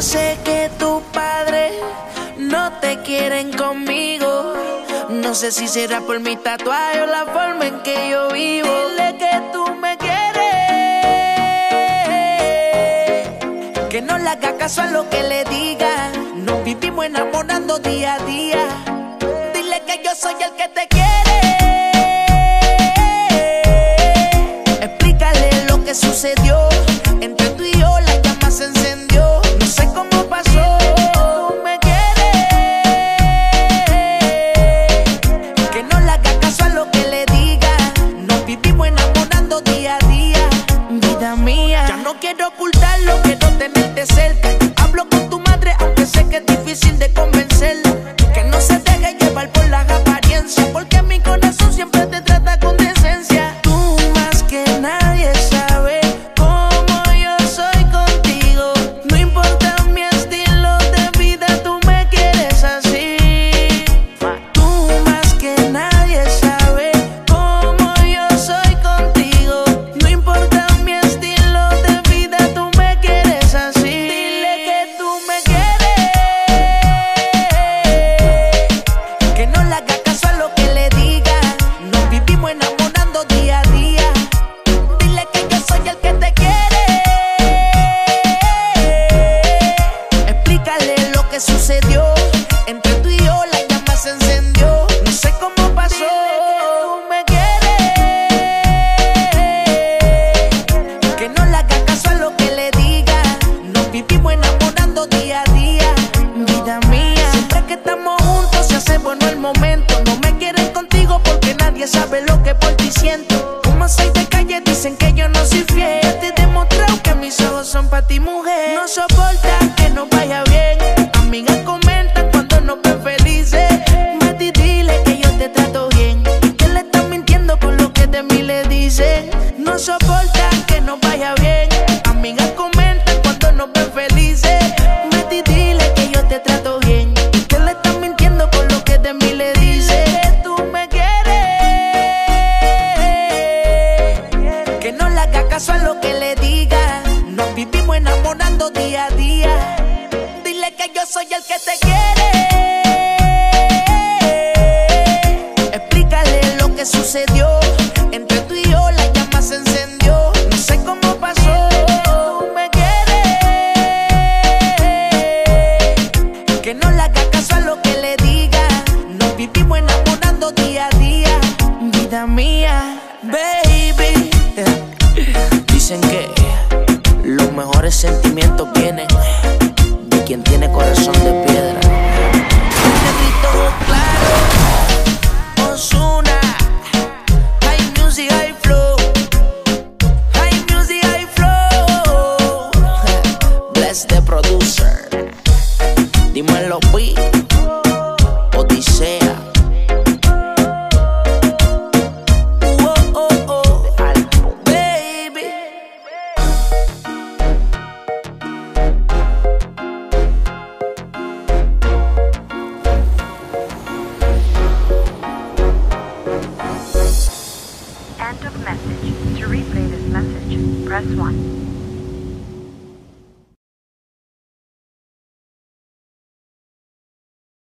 Sé que tu padre no te quieren conmigo. No sé si será por mi tatuaje o la forma en que yo vivo. Dile que tú me quieres. Que no le haga caso a lo que le diga. Nos vivimos enamorando día a día. Dile que yo soy el que te quiere. Explícale lo que sucedió entre tú y yo. Quieren contigo porque nadie sabe lo que por ti siento. Como soy de calle dicen que yo no soy fiel. Ya te he demostrado que mis ojos son para ti mujer. No soporta que no vaya bien. Caso a lo que le diga. Nos vivimos enamorando día a día. Dile que yo soy el que te quiere. Explícale lo que sucedió. Entre tú y yo la llama se encendió. No sé cómo pasó. Tú me quieres. Que no le haga caso a lo que le diga. Nos vivimos enamorando día a día. Vida mía, baby. Los mejores sentimientos vienen de quien tiene corazón de piedra. Claro, Ozuna, high music, high flow, high music, high flow. Bless the producer, dímelo, Pi, Odisea. Press 1.